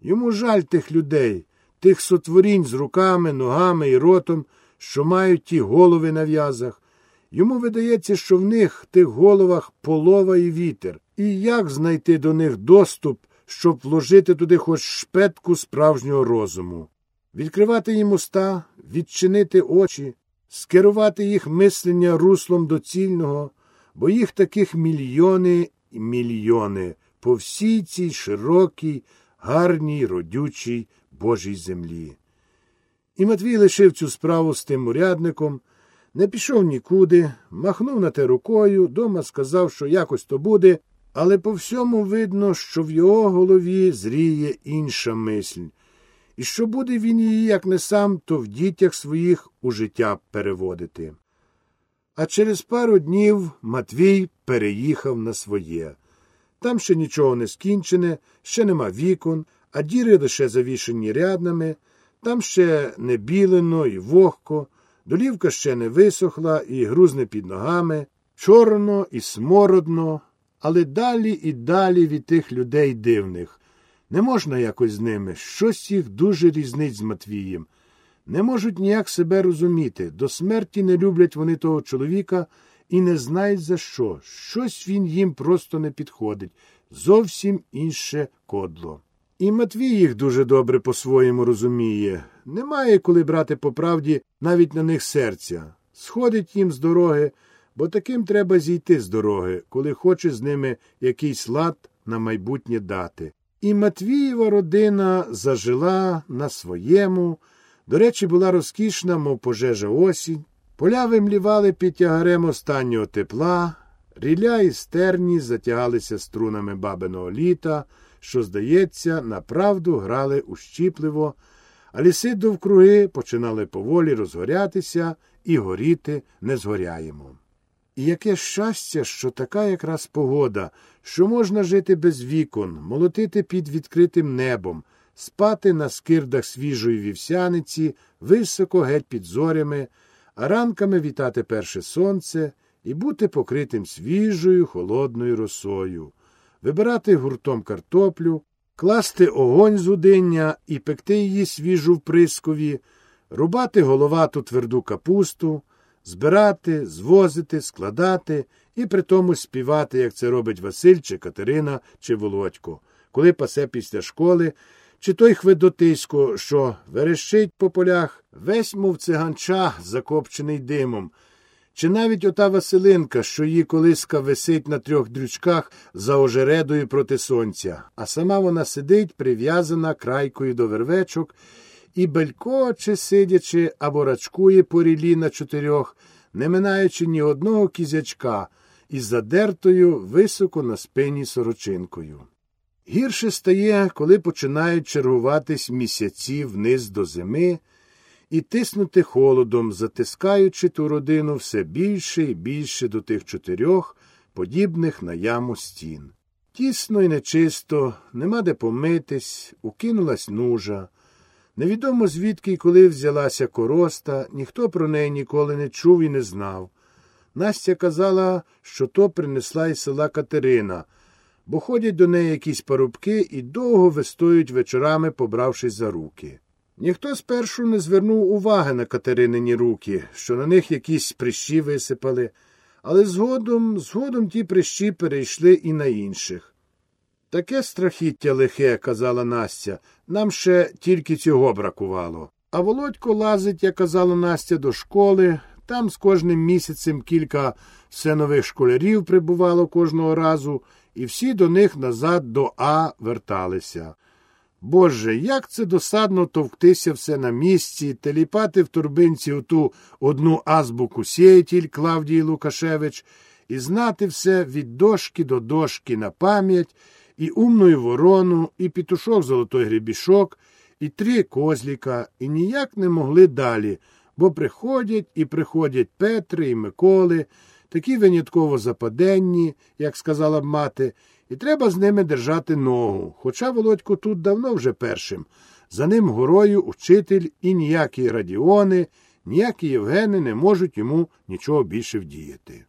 Йому жаль тих людей, тих сотворінь з руками, ногами і ротом, що мають ті голови на в'язах. Йому видається, що в них, тих головах, полова і вітер, і як знайти до них доступ, щоб вложити туди хоч шпетку справжнього розуму, відкривати їм уста, відчинити очі, скерувати їх мислення руслом доцільного, бо їх таких мільйони і мільйони по всій цій широкій, гарній, родючій Божій землі. І Матвій лишив цю справу з тим урядником, не пішов нікуди, махнув на те рукою, дома сказав, що якось то буде, але по всьому видно, що в його голові зріє інша мисль, і що буде він її, як не сам, то в дітях своїх у життя переводити. А через пару днів Матвій переїхав на своє. Там ще нічого не скінчене, ще нема вікон, а діри лише завішені ряднами, там ще не білено і вогко, долівка ще не висохла і грузне під ногами, чорно і смородно, але далі і далі від тих людей дивних. Не можна якось з ними, щось їх дуже різнить з Матвієм. Не можуть ніяк себе розуміти, до смерті не люблять вони того чоловіка і не знають за що. Щось він їм просто не підходить, зовсім інше кодло. І Матвій їх дуже добре по-своєму розуміє. Немає коли брати по правді навіть на них серця. Сходить їм з дороги, бо таким треба зійти з дороги, коли хоче з ними якийсь лад на майбутнє дати. І Матвієва родина зажила на своєму. До речі, була розкішна, мов пожежа осінь. Поля вимлівали під тягарем останнього тепла, ріля і стерні затягалися струнами бабиного літа, що, здається, направду грали ущіпливо, а ліси довкруги починали поволі розгорятися і горіти не згоряємо. І яке щастя, що така якраз погода, що можна жити без вікон, молотити під відкритим небом, спати на скирдах свіжої вівсяниці, високо геть під зорями, а ранками вітати перше сонце і бути покритим свіжою холодною росою, вибирати гуртом картоплю, класти огонь з удиння і пекти її свіжу в прискові, рубати головату тверду капусту, збирати, звозити, складати і при тому співати, як це робить Василь, чи Катерина, чи Володько, коли пасе після школи, чи той хведотисько, що верещить по полях, весь, мов циганча, закопчений димом, чи навіть ота Василинка, що її колиска висить на трьох дрючках за ожередою проти сонця, а сама вона сидить, прив'язана крайкою до вервечок, і белькоче, сидячи або рачкує по рілі на чотирьох, не минаючи ні одного кізячка із задертою високо на спині сорочинкою. Гірше стає, коли починають чергуватись місяці вниз до зими і тиснути холодом, затискаючи ту родину все більше і більше до тих чотирьох, подібних на яму стін. Тісно і нечисто, нема де помитись, укинулась нужа. Невідомо звідки і коли взялася короста, ніхто про неї ніколи не чув і не знав. Настя казала, що то принесла із села Катерина, бо ходять до неї якісь парубки і довго вистоють вечорами, побравшись за руки. Ніхто спершу не звернув уваги на Катеринині руки, що на них якісь прищі висипали, але згодом, згодом ті прищі перейшли і на інших. Таке страхіття лихе, казала Настя, нам ще тільки цього бракувало. А Володько лазить, як казала Настя, до школи. Там з кожним місяцем кілька все школярів прибувало кожного разу, і всі до них назад до А верталися. Боже, як це досадно товктися все на місці, теліпати в турбинці оту одну азбуку сєтіль Клавдії Лукашевич, і знати все від дошки до дошки на пам'ять, і умною ворону, і пітушок золотой грібішок, і три козліка, і ніяк не могли далі, бо приходять і приходять Петри і Миколи, такі винятково западенні, як сказала б мати, і треба з ними держати ногу. Хоча Володько тут давно вже першим. За ним горою учитель і ніякі радіони, ніякі Євгени не можуть йому нічого більше вдіяти.